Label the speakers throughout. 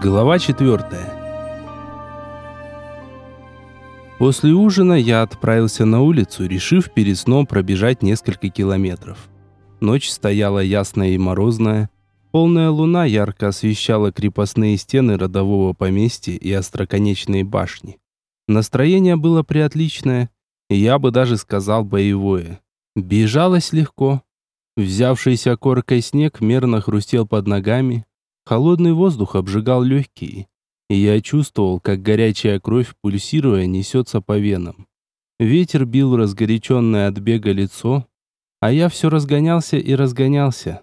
Speaker 1: Глава 4. После ужина я отправился на улицу, решив перед сном пробежать несколько километров. Ночь стояла ясная и морозная. Полная луна ярко освещала крепостные стены родового поместья и остроконечные башни. Настроение было приотличное, я бы даже сказал боевое. Бежалось легко. Взявшийся коркой снег мерно хрустел под ногами, Холодный воздух обжигал легкие, и я чувствовал, как горячая кровь, пульсируя, несется по венам. Ветер бил разгоряченное от бега лицо, а я все разгонялся и разгонялся.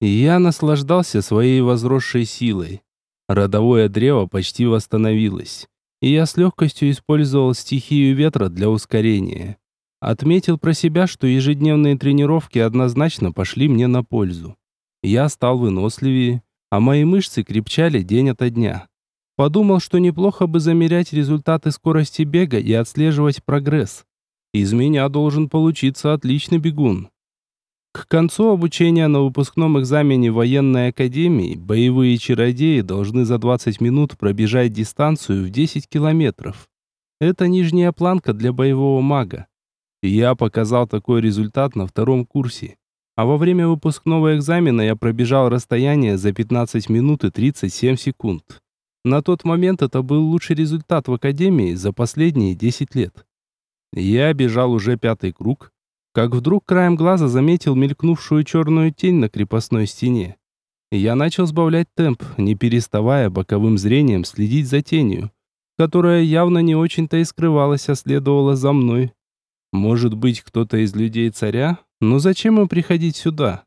Speaker 1: Я наслаждался своей возросшей силой. Родовое древо почти восстановилось, и я с легкостью использовал стихию ветра для ускорения. Отметил про себя, что ежедневные тренировки однозначно пошли мне на пользу. Я стал выносливее, а мои мышцы крепчали день ото дня. Подумал, что неплохо бы замерять результаты скорости бега и отслеживать прогресс. Из меня должен получиться отличный бегун. К концу обучения на выпускном экзамене военной академии боевые чародеи должны за 20 минут пробежать дистанцию в 10 километров. Это нижняя планка для боевого мага. я показал такой результат на втором курсе. А во время выпускного экзамена я пробежал расстояние за 15 минут и 37 секунд. На тот момент это был лучший результат в академии за последние 10 лет. Я бежал уже пятый круг, как вдруг краем глаза заметил мелькнувшую черную тень на крепостной стене. Я начал сбавлять темп, не переставая боковым зрением следить за тенью, которая явно не очень-то и скрывалась, а следовала за мной. Может быть, кто-то из людей царя, но зачем им приходить сюда?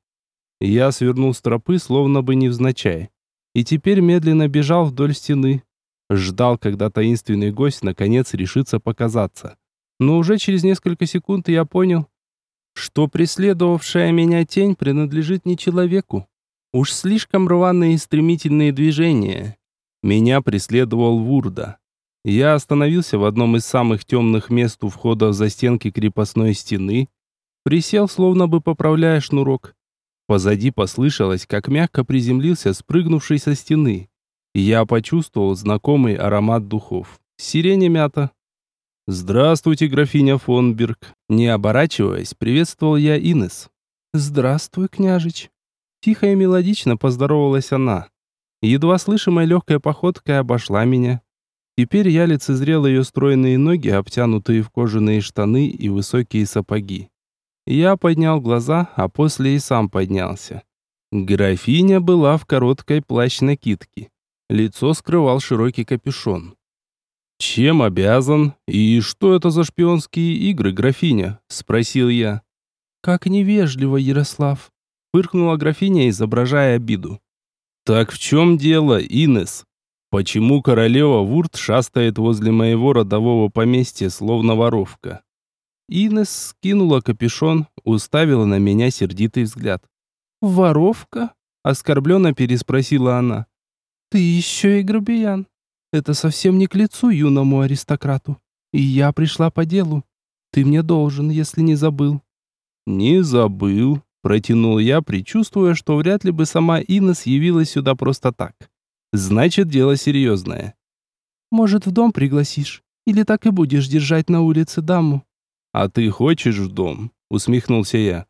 Speaker 1: Я свернул с тропы, словно бы невзначай. И теперь медленно бежал вдоль стены. Ждал, когда таинственный гость наконец решится показаться. Но уже через несколько секунд я понял, что преследовавшая меня тень принадлежит не человеку. Уж слишком рваные и стремительные движения. Меня преследовал Вурда. Я остановился в одном из самых темных мест у входа в застенки крепостной стены Присел, словно бы поправляя шнурок. Позади послышалось, как мягко приземлился спрыгнувший со стены. Я почувствовал знакомый аромат духов. Сирень мята. «Здравствуйте, графиня Фонберг!» Не оборачиваясь, приветствовал я Инес. «Здравствуй, княжич!» Тихо и мелодично поздоровалась она. Едва слышимой легкой походкой обошла меня. Теперь я лицезрел ее стройные ноги, обтянутые в кожаные штаны и высокие сапоги. Я поднял глаза, а после и сам поднялся. Графиня была в короткой плащ-накидке. Лицо скрывал широкий капюшон. «Чем обязан? И что это за шпионские игры, графиня?» – спросил я. «Как невежливо, Ярослав!» – фыркнула графиня, изображая обиду. «Так в чем дело, Инес? Почему королева Вурт шастает возле моего родового поместья, словно воровка?» Инес скинула капюшон, уставила на меня сердитый взгляд. «Воровка?» — оскорбленно переспросила она. «Ты еще и грубиян. Это совсем не к лицу юному аристократу. И я пришла по делу. Ты мне должен, если не забыл». «Не забыл», — протянул я, предчувствуя, что вряд ли бы сама Инес явилась сюда просто так. «Значит, дело серьезное». «Может, в дом пригласишь? Или так и будешь держать на улице даму?» «А ты хочешь в дом?» — усмехнулся я.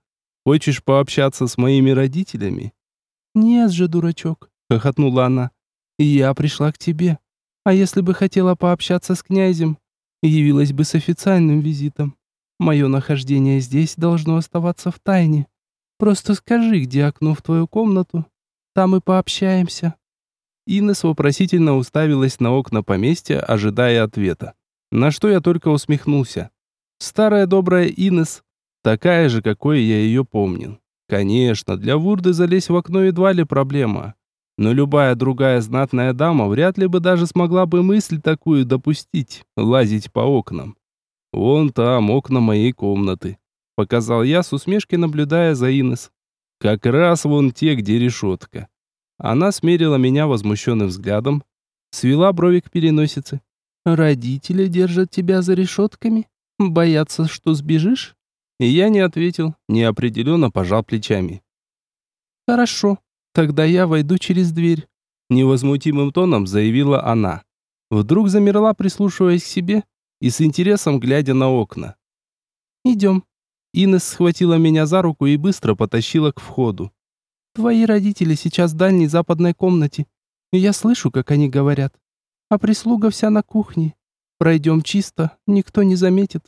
Speaker 1: «Хочешь пообщаться с моими родителями?» «Нет же, дурачок», — хохотнула она. «Я пришла к тебе. А если бы хотела пообщаться с князем, явилась бы с официальным визитом. Мое нахождение здесь должно оставаться в тайне. Просто скажи, где окно в твою комнату. Там и пообщаемся». Инес вопросительно уставилась на окна поместья, ожидая ответа. На что я только усмехнулся. Старая добрая Инес, такая же, какой я ее помнил. Конечно, для Вурды залезть в окно едва ли проблема. Но любая другая знатная дама вряд ли бы даже смогла бы мысль такую допустить, лазить по окнам. Вон там окна моей комнаты. Показал я с усмешкой, наблюдая за Инес. Как раз вон те, где решетка. Она смерила меня возмущенным взглядом, свела брови к переносице. «Родители держат тебя за решетками?» Боятся, что сбежишь? И я не ответил, неопределенно пожал плечами. Хорошо, тогда я войду через дверь. Невозмутимым тоном заявила она. Вдруг замерла, прислушиваясь к себе и с интересом глядя на окна. «Идем». Инесс схватила меня за руку и быстро потащила к входу. «Твои родители сейчас в дальней западной комнате, и я слышу, как они говорят. А прислуга вся на кухне. Пройдем чисто, никто не заметит».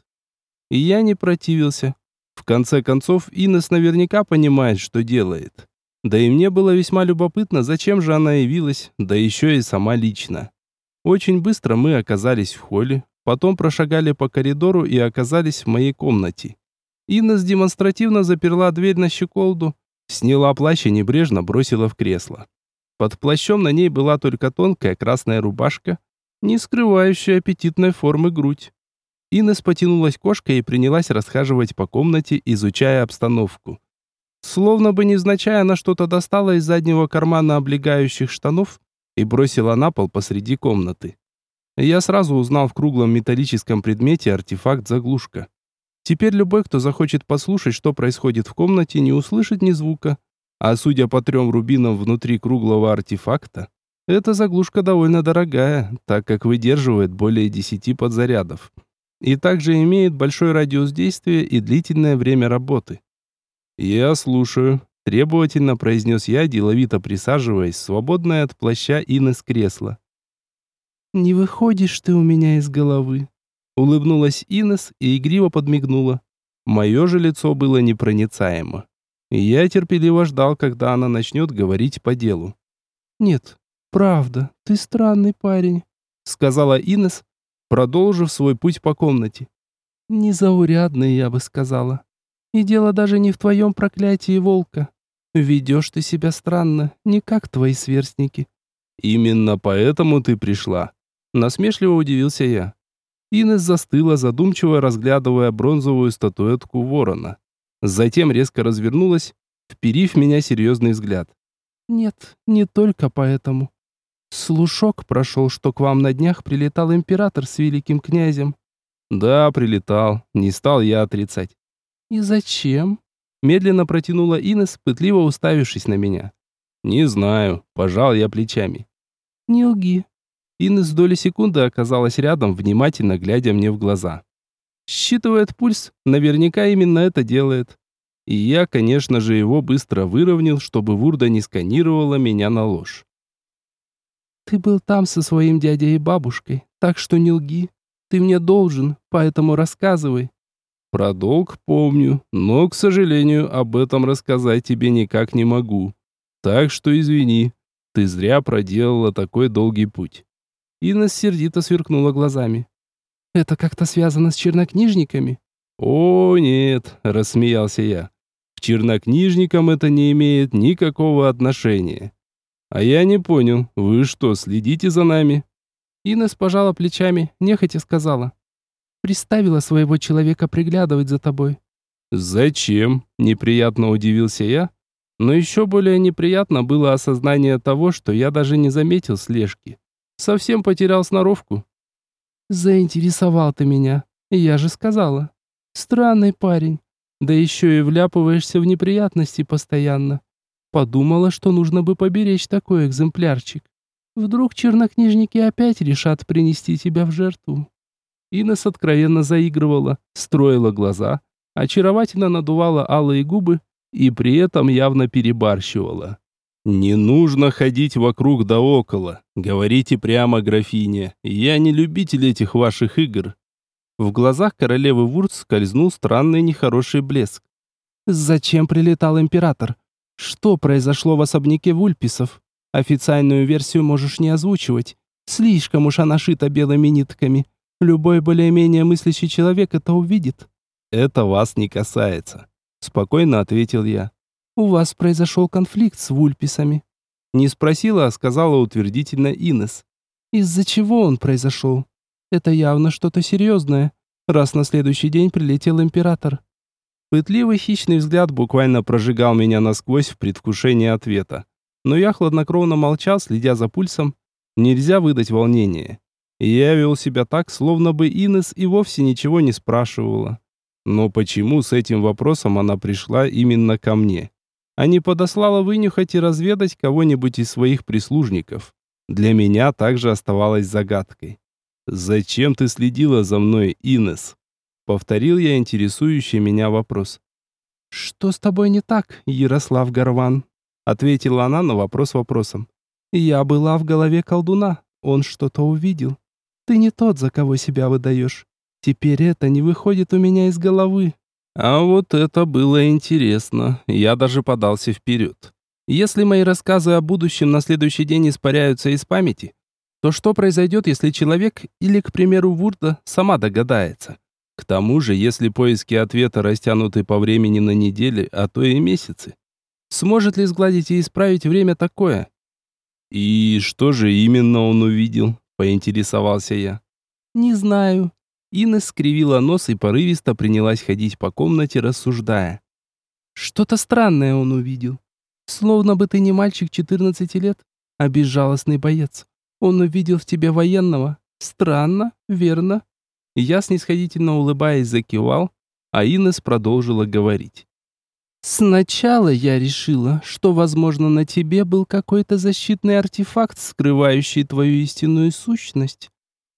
Speaker 1: И я не противился. В конце концов, Инес наверняка понимает, что делает. Да и мне было весьма любопытно, зачем же она явилась, да еще и сама лично. Очень быстро мы оказались в холле, потом прошагали по коридору и оказались в моей комнате. Инес демонстративно заперла дверь на щеколду, сняла плащ и небрежно бросила в кресло. Под плащом на ней была только тонкая красная рубашка, не скрывающая аппетитной формы грудь. Инес потянулась кошкой и принялась расхаживать по комнате, изучая обстановку. Словно бы невзначай она что-то достала из заднего кармана облегающих штанов и бросила на пол посреди комнаты. Я сразу узнал в круглом металлическом предмете артефакт-заглушка. Теперь любой, кто захочет послушать, что происходит в комнате, не услышит ни звука. А судя по трем рубинам внутри круглого артефакта, эта заглушка довольно дорогая, так как выдерживает более 10 подзарядов. И также имеет большой радиус действия и длительное время работы. «Я слушаю», — требовательно произнес я, деловито присаживаясь, свободное от плаща Инес кресла. «Не выходишь ты у меня из головы», — улыбнулась Инес и игриво подмигнула. Мое же лицо было непроницаемо. Я терпеливо ждал, когда она начнет говорить по делу. «Нет, правда, ты странный парень», — сказала Инес, продолжив свой путь по комнате. «Незаурядный, я бы сказала. И дело даже не в твоем проклятии волка. Ведешь ты себя странно, не как твои сверстники. Именно поэтому ты пришла. Насмешливо удивился я. Инес застыла, задумчиво разглядывая бронзовую статуэтку ворона. Затем резко развернулась, вперив меня серьезный взгляд. «Нет, не только поэтому. Слушок прошел, что к вам на днях прилетал император с великим князем». «Да, прилетал. Не стал я отрицать. «И зачем?» Медленно протянула Инес, пытливо уставившись на меня. «Не знаю», – пожал я плечами. «Не лги». Инес доли секунды оказалась рядом, внимательно глядя мне в глаза. Считывает пульс, наверняка именно это делает. И я, конечно же, его быстро выровнял, чтобы Вурда не сканировала меня на ложь. «Ты был там со своим дядей и бабушкой, так что не лги. Ты мне должен, поэтому рассказывай. Про долг помню, но, к сожалению, об этом рассказать тебе никак не могу. Так что извини, ты зря проделала такой долгий путь». Инна сердито сверкнула глазами. «Это как-то связано с чернокнижниками?» «О, нет», — рассмеялся я. «К чернокнижникам это не имеет никакого отношения». «А я не понял, вы что, следите за нами?» Инес пожала плечами, нехотя сказала приставила своего человека приглядывать за тобой». «Зачем?» – неприятно удивился я. Но еще более неприятно было осознание того, что я даже не заметил слежки. Совсем потерял сноровку. «Заинтересовал ты меня, я же сказала. Странный парень, да еще и вляпываешься в неприятности постоянно. Подумала, что нужно бы поберечь такой экземплярчик. Вдруг чернокнижники опять решат принести тебя в жертву». Инес откровенно заигрывала, строила глаза, очаровательно надувала алые губы и при этом явно перебарщивала. «Не нужно ходить вокруг да около. Говорите прямо, графиня. Я не любитель этих ваших игр». В глазах королевы Вурц скользнул странный нехороший блеск. «Зачем прилетал император? Что произошло в особняке Вульписов? Официальную версию можешь не озвучивать. Слишком уж она шита белыми нитками. Любой более-менее мыслящий человек это увидит. Это вас не касается, спокойно ответил я. У вас произошел конфликт с вульписами. Не спросила, а сказала утвердительно Инес. Из-за чего он произошел? Это явно что-то серьезное, раз на следующий день прилетел император. Пытливый хищный взгляд буквально прожигал меня насквозь в предвкушении ответа. Но я хладнокровно молчал, следя за пульсом. Нельзя выдать волнение. Я вел себя так, словно бы Инес и вовсе ничего не спрашивала. Но почему с этим вопросом она пришла именно ко мне? а не подослала вынюхать и разведать кого-нибудь из своих прислужников. Для меня также оставалось загадкой. «Зачем ты следила за мной, Инес?» Повторил я интересующий меня вопрос.
Speaker 2: «Что с тобой не так, Ярослав Горван?» Ответила она на вопрос вопросом. «Я была в голове колдуна. Он что-то увидел. Ты не тот, за кого себя выдаешь. Теперь это не выходит у меня из головы».
Speaker 1: А вот это было интересно. Я даже подался вперед. Если мои рассказы о будущем на следующий день испаряются из памяти, то что произойдет, если человек или, к примеру, Вурда сама догадается? К тому же, если поиски ответа растянуты по времени на недели, а то и месяцы, сможет ли сгладить и исправить время такое? И что же именно он увидел? Поинтересовался я.
Speaker 2: Не знаю. Инна скривила нос и порывисто принялась ходить по комнате, рассуждая. Что-то странное он увидел. Словно бы ты не мальчик 14 лет, а безжалостный боец. Он увидел в тебе военного. Странно, верно? Я снисходительно улыбаясь закивал, а Инес продолжила говорить. Сначала я решила, что, возможно, на тебе был какой-то защитный артефакт, скрывающий твою истинную сущность.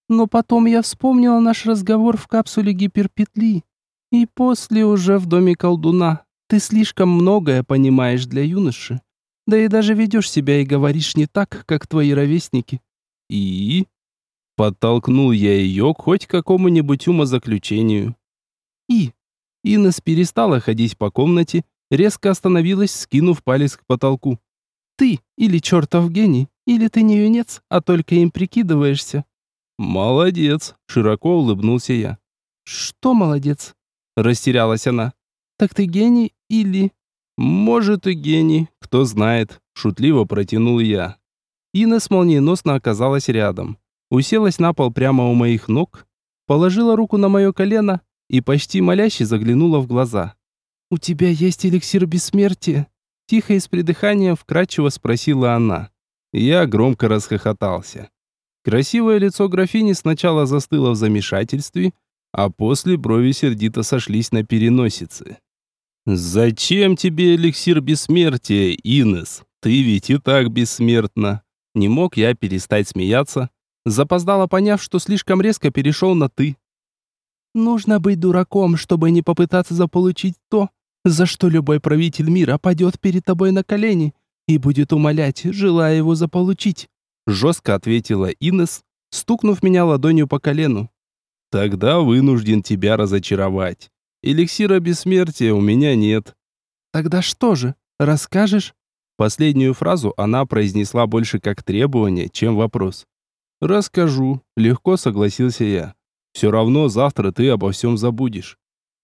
Speaker 2: Но потом я вспомнила наш разговор в капсуле гиперпетли. И после уже в доме колдуна. Ты слишком многое понимаешь для юноши. Да и даже ведешь себя и говоришь не так, как твои ровесники.
Speaker 1: И? Подтолкнул я ее к хоть какому-нибудь умозаключению.
Speaker 2: И? Инес перестала ходить по комнате, резко остановилась, скинув палец к потолку. «Ты или чертов гений, или ты не юнец, а только им прикидываешься».
Speaker 1: «Молодец!» — широко улыбнулся я.
Speaker 2: «Что молодец?» — растерялась она. «Так ты гений или...»
Speaker 1: «Может и гений, кто знает», — шутливо протянул я.
Speaker 2: Инес молниеносно оказалась рядом. Уселась на пол прямо у моих ног, положила руку на мое колено и почти моляще заглянула в глаза. «У тебя есть эликсир бессмертия?» Тихо и с придыханием вкрадчиво спросила она.
Speaker 1: Я громко расхохотался. Красивое лицо графини сначала застыло в замешательстве, а после брови сердито сошлись на переносице. «Зачем тебе эликсир бессмертия, Инес? Ты ведь и так бессмертна!» Не мог я перестать смеяться, запоздало поняв, что слишком резко перешел на «ты».
Speaker 2: «Нужно быть дураком, чтобы не попытаться заполучить то, за что любой правитель мира падет перед тобой на колени и будет умолять, желая его заполучить»,
Speaker 1: жестко ответила Инес, стукнув меня ладонью по колену. «Тогда вынужден тебя разочаровать. Эликсира бессмертия у меня нет».
Speaker 2: «Тогда что же, расскажешь?»
Speaker 1: Последнюю фразу она произнесла больше как требование, чем вопрос. «Расскажу», — легко согласился я. «Все равно завтра ты обо всем забудешь».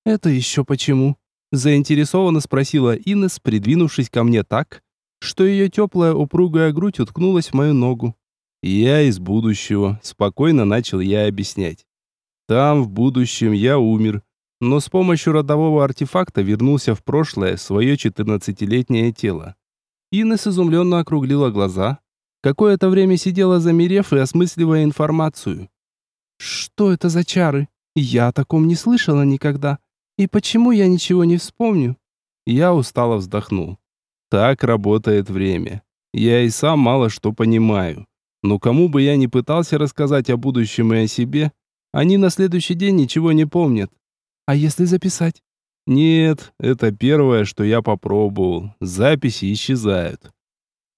Speaker 2: «Это еще почему?» Заинтересованно спросила Инес, придвинувшись ко мне так, что ее теплая упругая грудь уткнулась в мою ногу.
Speaker 1: «Я из будущего», — спокойно начал я объяснять. «Там, в будущем, я умер, но с помощью родового артефакта вернулся в прошлое, свое четырнадцатилетнее тело».
Speaker 2: Инес изумленно округлила глаза, какое-то время сидела замерев и осмысливая информацию. «Что это за чары? Я о таком не слышала никогда. И почему я ничего не вспомню?
Speaker 1: Я устало вздохнул. Так работает время. Я и сам мало что понимаю. Но кому бы я ни пытался рассказать о будущем и о себе, они на следующий день ничего не помнят.
Speaker 2: А если записать?
Speaker 1: Нет, это первое, что я попробовал. Записи исчезают.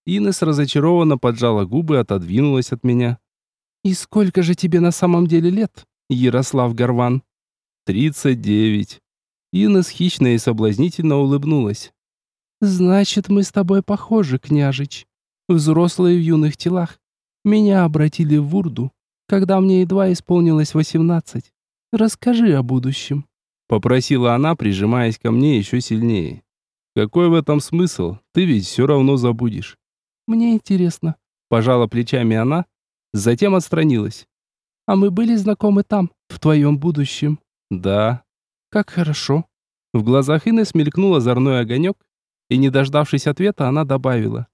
Speaker 2: Инес разочарованно поджала губы и отодвинулась от меня. «И сколько же тебе на самом деле лет, Ярослав Горван?»
Speaker 1: «Тридцать девять».
Speaker 2: Инес хищно и соблазнительно улыбнулась. «Значит, мы с тобой похожи, княжич. Взрослые в юных телах. Меня обратили в Вурду, когда мне едва исполнилось восемнадцать. Расскажи о будущем», — попросила она, прижимаясь ко мне еще сильнее.
Speaker 1: «Какой в этом смысл? Ты ведь все равно забудешь».
Speaker 2: «Мне интересно», — пожала плечами она, затем отстранилась. «А мы были знакомы там, в твоем будущем?»
Speaker 1: «Да»,
Speaker 2: как хорошо. В глазах Инесс мелькнул озорной огонек, и, не дождавшись ответа, она добавила.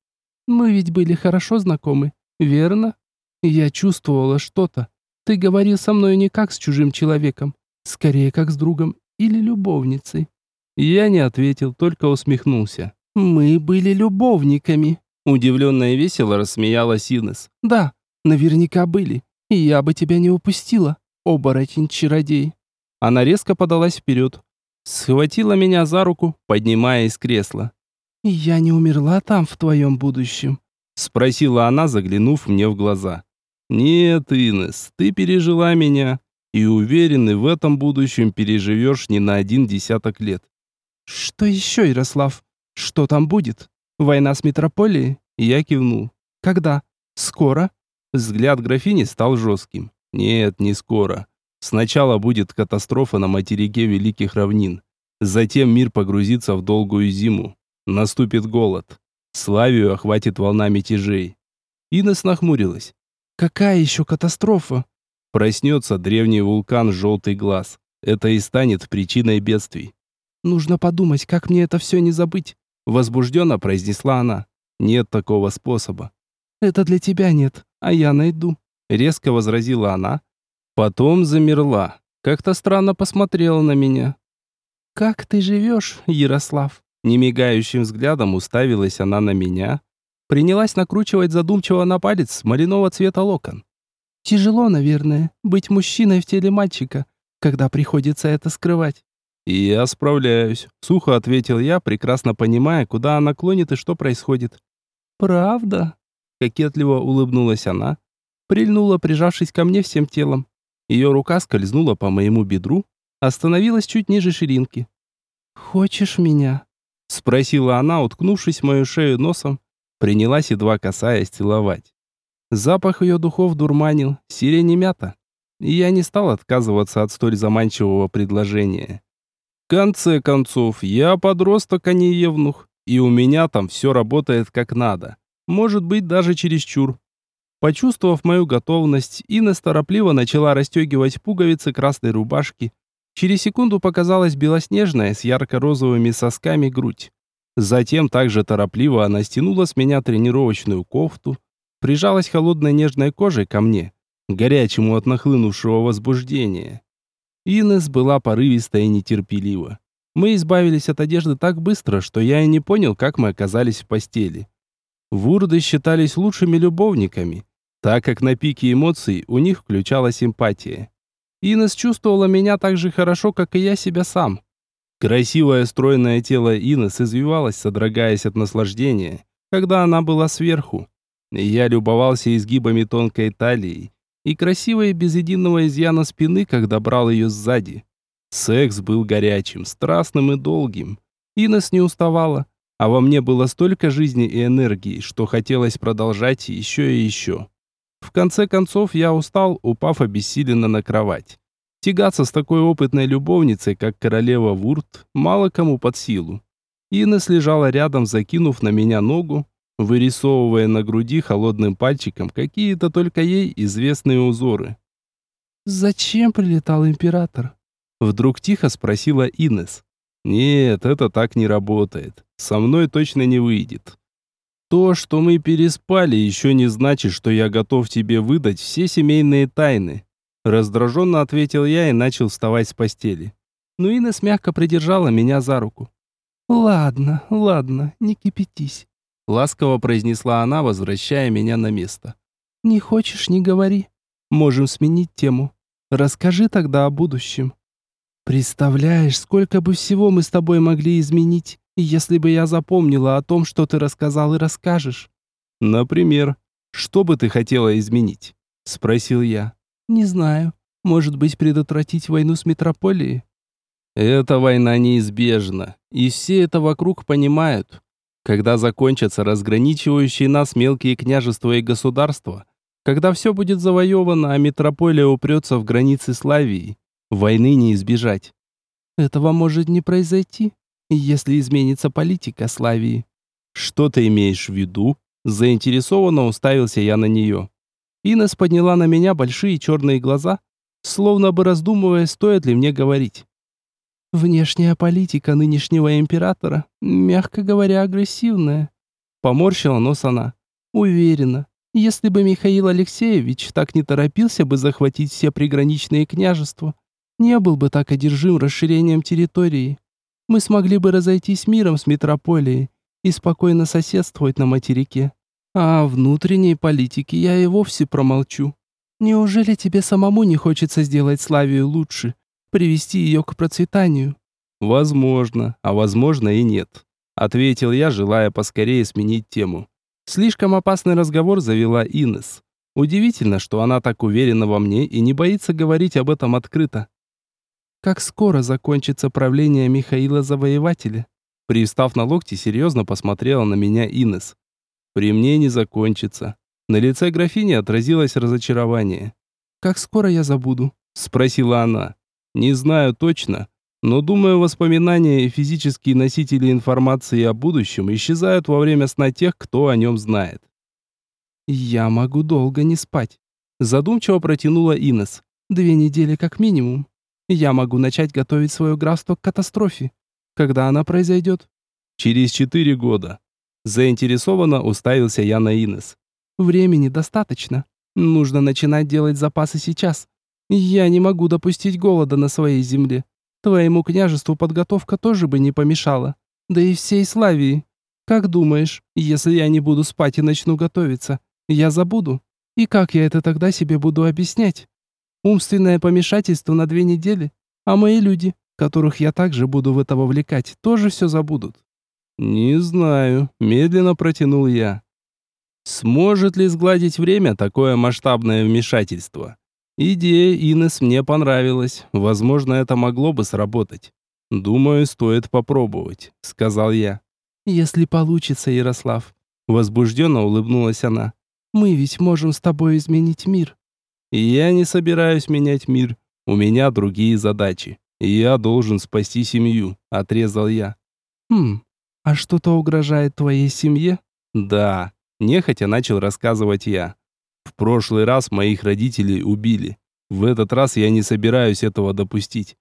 Speaker 2: Мы ведь были хорошо знакомы, верно? Я чувствовала что-то. Ты говорил со мной не как с чужим человеком, скорее как с другом или любовницей.
Speaker 1: Я не ответил, только усмехнулся.
Speaker 2: Мы были любовниками. Удивленно и весело рассмеялась Инес. Да, наверняка были. И я бы тебя не упустила, оборотень-чародей. Она резко подалась вперед. Схватила меня за руку, поднимая из кресла. «Я не умерла там в твоем будущем?» Спросила она, заглянув мне в глаза. «Нет, Инес, ты пережила меня, и уверен, в этом будущем переживешь не на один десяток лет». «Что еще, Ярослав? Что там будет? Война с метрополией?» Я кивнул. «Когда? Скоро?» Взгляд графини стал жестким. «Нет, не скоро. Сначала будет катастрофа на материке Великих Равнин. Затем мир погрузится в долгую зиму. Наступит голод. Славию охватит волна мятежей». Инес нахмурилась. Какая еще катастрофа? Проснется древний вулкан Желтый Глаз. Это и станет причиной бедствий. Нужно подумать, как мне это все не забыть. Возбужденно произнесла она. Нет такого способа. Это для тебя нет, а я найду. Резко возразила она. Потом замерла. Как-то странно посмотрела на меня. «Как ты живешь, Ярослав?» Немигающим взглядом уставилась она на меня, принялась накручивать задумчиво на палец малинового цвета локон. Тяжело, наверное, быть мужчиной в теле мальчика, когда приходится это скрывать. И я справляюсь, сухо ответил я, прекрасно понимая, куда она клонит и что происходит. Правда? Кокетливо улыбнулась она, прильнула, прижавшись ко мне всем телом. Ее рука скользнула по моему бедру, остановилась чуть ниже ширинки. «Хочешь меня?» — спросила она, уткнувшись мою шею носом принялась едва касаясь целовать. Запах ее духов дурманил, сирень и мята. И я не стал отказываться от столь заманчивого предложения. Конце концов, я подросток, а не евнух, и у меня там все работает как надо. Может быть, даже чересчур. Почувствовав мою готовность, Инна торопливо начала расстегивать пуговицы красной рубашки. Через секунду показалась белоснежная с ярко-розовыми сосками грудь. Затем также торопливо она стянула с меня тренировочную кофту, прижалась холодной нежной кожей ко мне, горячему от нахлынувшего возбуждения. Инес была порывиста и нетерпелива. Мы избавились от одежды так быстро, что я и не понял, как мы оказались в постели. Вурды считались лучшими любовниками, так как на пике эмоций у них включалась эмпатия. Инес чувствовала меня так же хорошо, как и я себя сам. Красивое стройное тело Инес извивалось, содрогаясь от наслаждения, когда она была сверху. Я любовался изгибами тонкой талии и красивой без единого изъяна спины, когда брал ее сзади. Секс был горячим, страстным и долгим. Инес не уставала, а во мне было столько жизни и энергии, что хотелось продолжать еще и еще. В конце концов я устал, упав обессиленно на кровать. Тягаться с такой опытной любовницей, как королева Вурт, мало кому под силу. Инес лежала рядом, закинув на меня ногу, вырисовывая на груди холодным пальчиком какие-то только ей известные узоры. «Зачем прилетал император?» Вдруг тихо спросила Инес. «Нет, это так не работает. Со мной точно не выйдет. То, что мы переспали, еще не значит, что я готов тебе выдать все семейные тайны. Раздраженно ответил я и начал вставать с постели. Но Инес мягко придержала меня за руку. «Ладно, ладно, не кипятись», — ласково произнесла она, возвращая меня на место. «Не хочешь, не говори. Можем сменить тему. Расскажи тогда о будущем». «Представляешь, сколько бы всего мы с тобой могли изменить, если бы я запомнила о том, что ты рассказал и расскажешь». «Например, что бы ты хотела изменить?» — спросил я. Не знаю. Может быть, предотвратить войну с метрополией? Эта война неизбежна, и все это вокруг понимают. Когда закончатся разграничивающие нас мелкие княжества и государства, когда все будет завоевано, а метрополия упрется в границы Славии, войны не избежать. Этого может не произойти, если изменится политика Славии. Что ты имеешь в виду? Заинтересованно уставился я на нее. Инес подняла на меня большие черные глаза, словно бы раздумывая, стоит ли мне говорить. Внешняя политика нынешнего императора, мягко говоря, агрессивная. Поморщила нос она. Уверена, если бы Михаил Алексеевич так не торопился бы захватить все приграничные княжества, не был бы так одержим расширением территории. Мы смогли бы разойтись миром с метрополией, и спокойно соседствовать на материке. А о внутренней политике я и вовсе промолчу. Неужели тебе самому не хочется сделать Славию лучше, привести ее к процветанию?
Speaker 1: Возможно, а возможно и нет, ответил я, желая поскорее сменить тему. Слишком опасный разговор завела Инес. Удивительно, что она так уверена во мне и не боится говорить об этом открыто.
Speaker 2: Как скоро закончится правление Михаила Завоевателя?
Speaker 1: Привстав на локти, серьезно посмотрела на меня Инес. При мне не закончится. На лице графини отразилось разочарование.
Speaker 2: «Как скоро я забуду?»
Speaker 1: – спросила она. «Не знаю точно, но думаю, воспоминания и физические носители информации о будущем исчезают во время сна тех, кто о нем знает».
Speaker 2: «Я могу долго не спать», – задумчиво протянула Инес. «Две недели как минимум. Я могу начать готовить свое графство к катастрофе. Когда она произойдет?»
Speaker 1: «Через четыре года». Заинтересованно уставился я на Инес.
Speaker 2: Времени достаточно. Нужно начинать делать запасы сейчас. Я не могу допустить голода на своей земле. Твоему княжеству подготовка тоже бы не помешала. Да и всей Славии. Как думаешь, если я не буду спать и начну готовиться, я забуду? И как я это тогда себе буду объяснять? Умственное помешательство на две недели, а мои люди, которых я также буду в это вовлекать, тоже все забудут.
Speaker 1: Не знаю, медленно протянул я. Сможет ли сгладить время такое масштабное вмешательство? Идея Инес мне понравилась. Возможно, это могло бы сработать. Думаю, стоит попробовать, сказал я.
Speaker 2: Если получится, Ярослав, возбужденно улыбнулась она. Мы ведь можем с тобой изменить мир.
Speaker 1: Я не собираюсь менять мир. У меня другие задачи. Я должен спасти семью, отрезал я.
Speaker 2: Хм. А что-то угрожает твоей семье?
Speaker 1: Да, Нехотя начал рассказывать я. В прошлый раз моих родителей убили. В этот раз я не собираюсь этого допустить.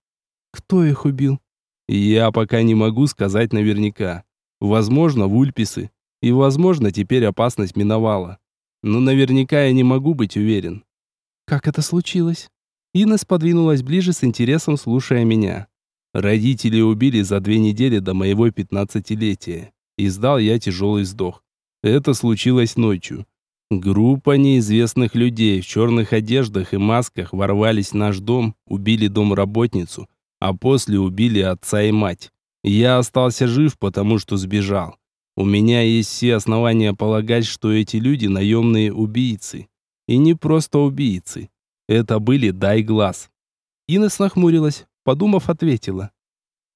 Speaker 2: Кто их убил?
Speaker 1: Я пока не могу сказать наверняка. Возможно, вульписы. И, возможно, теперь опасность миновала. Но наверняка я не могу быть уверен.
Speaker 2: Как это случилось? Инес подвинулась ближе с интересом, слушая меня.
Speaker 1: Родители убили за две недели до моего пятнадцатилетия. Издал я тяжелый вздох. Это случилось ночью. Группа неизвестных людей в черных одеждах и масках ворвались в наш дом, убили домработницу, а после убили отца и мать. Я остался жив, потому что сбежал. У меня есть все основания полагать, что эти люди наемные убийцы. И не просто убийцы. Это были дай глаз.
Speaker 2: Инесс нахмурилась, подумав, ответила.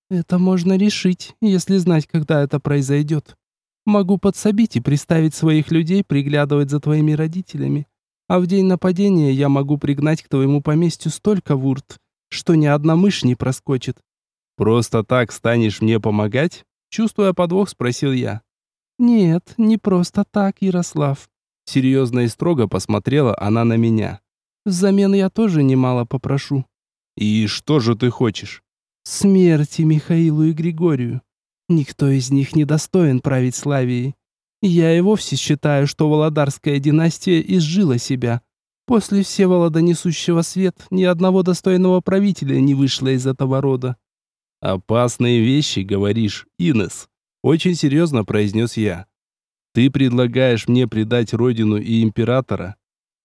Speaker 2: «Это можно решить, если знать, когда это произойдет. Могу подсобить и приставить своих людей приглядывать за твоими родителями. А в день нападения я могу пригнать к твоему поместью столько вурт, что ни одна мышь не проскочит.
Speaker 1: Просто так станешь мне помогать? Чувствуя подвох, спросил я.
Speaker 2: Нет, не просто так, Ярослав.
Speaker 1: Серьезно и строго посмотрела она на меня.
Speaker 2: Взамен я тоже немало попрошу.
Speaker 1: И что же ты хочешь?
Speaker 2: Смерти Михаилу и Григорию. Никто из них не достоин править Славией. Я и вовсе считаю, что Володарская династия изжила себя. После Всеволода несущего свет ни одного достойного правителя не вышло из этого рода.
Speaker 1: «Опасные вещи, говоришь, Инес», — очень серьезно произнес я. «Ты предлагаешь мне предать родину и императора?»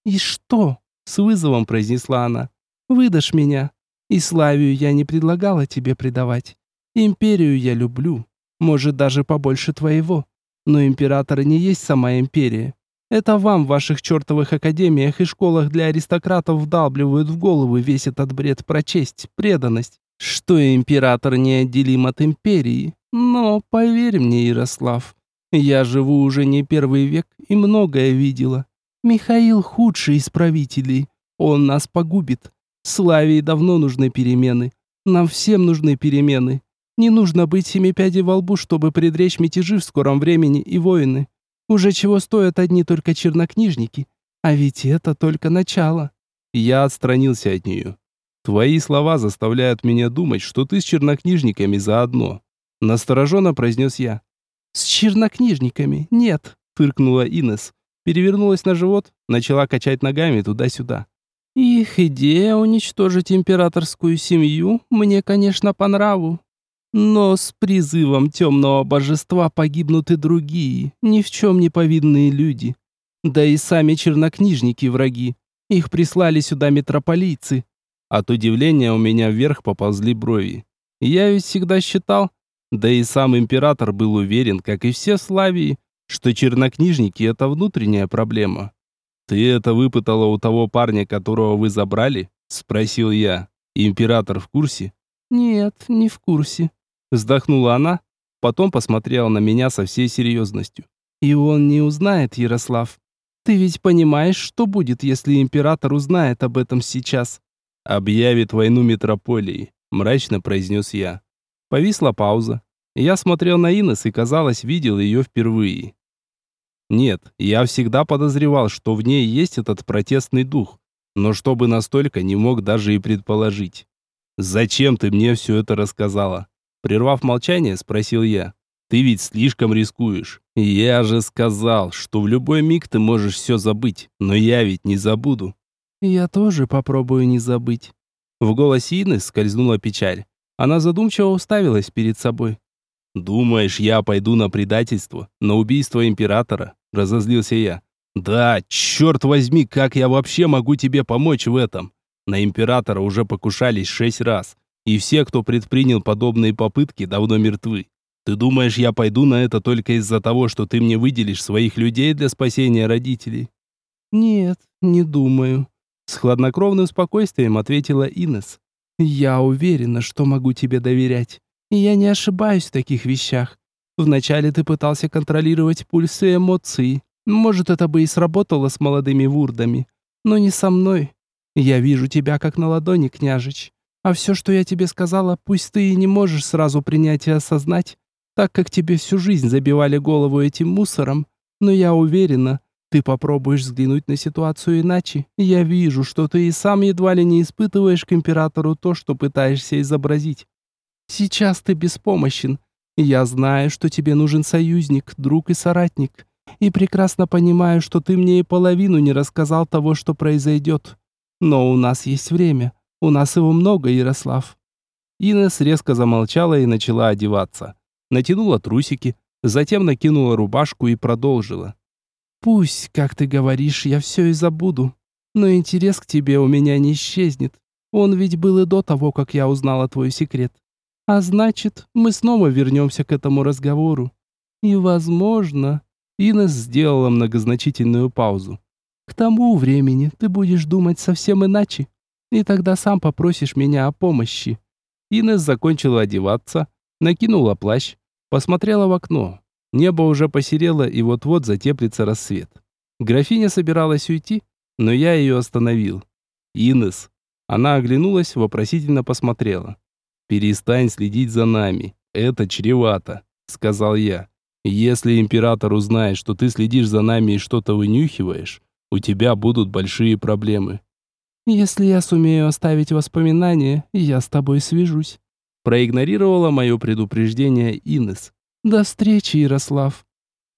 Speaker 2: «И что?» — с вызовом произнесла она. «Выдашь меня. И Славию я не предлагала тебе предавать. Империю я люблю. Может, даже побольше твоего. Но император не есть сама империя. Это вам в ваших чертовых академиях и школах для аристократов вдалбливают в голову весь этот бред про честь, преданность, что император неотделим от империи. Но поверь мне, Ярослав, я живу уже не первый век и многое видела. Михаил худший из правителей. Он нас погубит. Славии давно нужны перемены. Нам всем нужны перемены. Не нужно быть семи пядей во лбу, чтобы предречь мятежи в скором времени и войны. Уже чего стоят одни только чернокнижники. А ведь это только начало.
Speaker 1: Я отстранился от нее. Твои слова заставляют меня думать, что ты с чернокнижниками заодно. Настороженно произнес я.
Speaker 2: С чернокнижниками? Нет, фыркнула Инес. Перевернулась на живот, начала качать ногами туда-сюда. Их идея уничтожить императорскую семью мне, конечно, по нраву. Но с призывом темного божества погибнут и другие, ни в чем не повинные люди. Да и сами чернокнижники враги. Их прислали сюда митрополийцы. От удивления у меня вверх поползли брови. Я ведь всегда считал, да и сам император был уверен, как и все Славии, что чернокнижники – это внутренняя проблема. «Ты это выпытала у того парня, которого вы забрали?» – спросил я. «Император в курсе?»
Speaker 1: «Нет, не в курсе», – вздохнула она, потом посмотрела на меня со всей серьезностью. «И он не узнает, Ярослав. Ты ведь понимаешь, что будет, если император узнает об этом сейчас?»
Speaker 2: «Объявит войну метрополии», – мрачно произнес я. Повисла пауза. Я смотрел на Инес и, казалось, видел ее впервые. Нет, я всегда подозревал, что в ней есть этот протестный дух, но чтобы настолько не мог даже и предположить. «Зачем ты мне все это рассказала?» Прервав молчание, спросил я. «Ты ведь слишком рискуешь. Я же сказал, что в любой миг ты можешь все забыть, но я ведь не забуду».
Speaker 1: «Я тоже попробую не забыть».
Speaker 2: В голосе Инны скользнула печаль. Она задумчиво уставилась перед собой. «Думаешь, я пойду на предательство, на убийство императора?» – разозлился я. «Да, черт возьми, как я вообще могу тебе помочь в этом? На императора уже покушались шесть раз, и все, кто предпринял подобные попытки, давно мертвы. Ты думаешь, я пойду на это только из-за того, что ты мне выделишь своих людей для спасения родителей?»
Speaker 1: «Нет, не думаю», – с хладнокровным спокойствием ответила Инес. «Я уверена, что могу тебе доверять. И я не ошибаюсь в таких вещах. Вначале ты пытался контролировать пульсы и эмоции. Может, это бы и сработало с молодыми вурдами. Но не со мной. Я вижу тебя как на ладони, княжич. А все, что я тебе сказала, пусть ты и не можешь сразу принять и осознать, так как тебе всю жизнь забивали голову этим мусором, но я уверена, ты попробуешь взглянуть на ситуацию иначе. Я вижу, что ты и сам едва ли не испытываешь к императору то, что пытаешься изобразить. Сейчас ты беспомощен. Я знаю, что тебе нужен союзник, друг и соратник. И прекрасно понимаю, что ты мне и половину не рассказал того, что произойдет. Но у нас есть время. У нас его много, Ярослав».
Speaker 2: Инес резко замолчала и начала одеваться. Натянула трусики, затем накинула рубашку и продолжила.
Speaker 1: «Пусть, как ты говоришь, я все и забуду. Но интерес к тебе у меня не исчезнет. Он ведь был и до того, как я узнала твой секрет. А значит, мы снова вернемся к этому разговору. И, возможно, Инес сделала многозначительную паузу. К тому времени ты будешь думать совсем иначе, и тогда сам попросишь меня о помощи.
Speaker 2: Инес закончила одеваться, накинула плащ, посмотрела в окно. Небо уже посерело, и вот-вот затеплится рассвет. Графиня собиралась уйти, но я ее остановил. «Инес». Она оглянулась, вопросительно посмотрела. «Перестань следить за нами. Это чревато», — сказал я. «Если император узнает, что ты следишь за нами и что-то вынюхиваешь, у тебя будут большие проблемы».
Speaker 1: «Если я сумею оставить воспоминания, я с тобой свяжусь», — проигнорировала мое предупреждение Инес. «До встречи, Ярослав».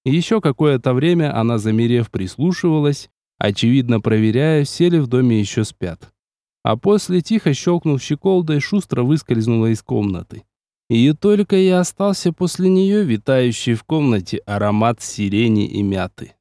Speaker 2: Еще какое-то время она, замерев, прислушивалась, очевидно проверяя, все ли в доме еще спят а после, тихо щелкнув щеколдой, шустро выскользнула из комнаты. И только я остался после нее, витающий в комнате аромат сирени и мяты.